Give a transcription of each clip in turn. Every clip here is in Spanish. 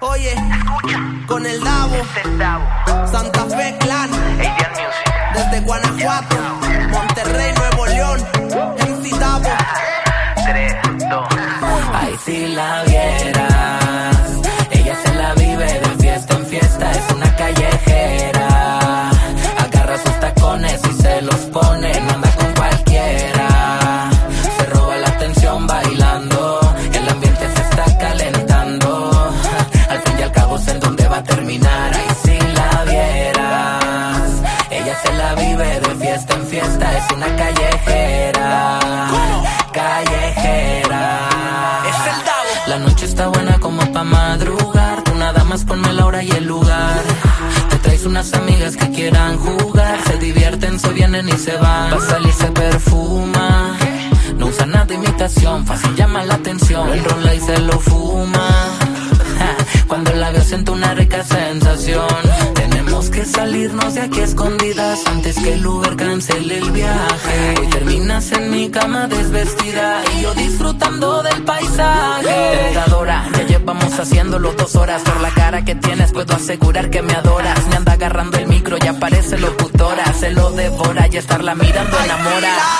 Oye, Escucha. con el Davo, Santa Fe Clan, desde Guanajuato. Se la vive de fiesta en fiesta. Es una callejera. Callejera. Es el Davo. La noche está buena como pa' madrugar. Tú nada más ponme la hora y el lugar. Te traes unas amigas que quieran jugar. Se divierten, se vienen y se van. Va a salir se perfuma. No usa nada de imitación, fácil llama la atención. Lo enrola y se lo fuma. Cuando la veo siento una rica sensación. Salirnos de aquí escondidas antes que el Uber cancele el viaje. Hoy terminas en mi cama desvestida y yo disfrutando del paisaje. Tentadora, ya llevamos haciéndolo dos horas. Por la cara que tienes puedo asegurar que me adoras. Me anda agarrando el micro y aparece locutora. Se lo devora y estarla mirando enamora.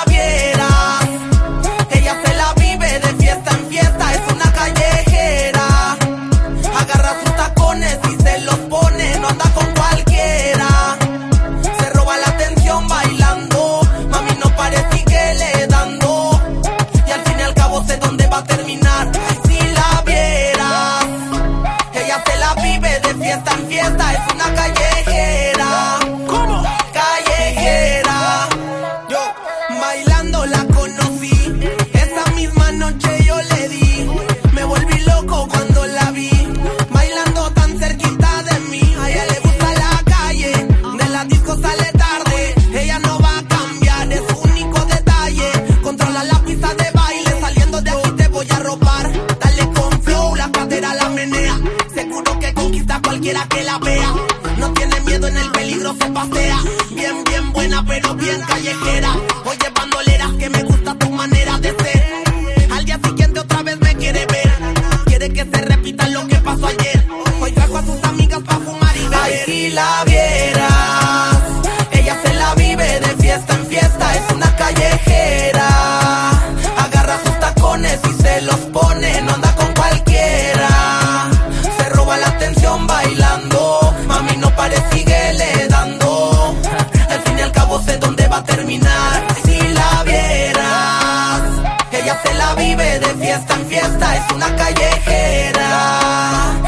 Cualquiera que la vea. No tiene miedo en el peligro, se pasea. Bien, bien buena, pero bien callejera. Oye, bandoleras, que me gusta tu manera de ser. Al día siguiente otra vez me quiere ver. Quiere que se repita lo que pasó ayer. Hoy trajo a sus amigas para fumar y beber. Ay, la bailando, mami no pare, sigue le dando. Al fin y al cabo sé dónde va a terminar. Si la vieras, ella se la vive de fiesta en fiesta, es una. Callejera.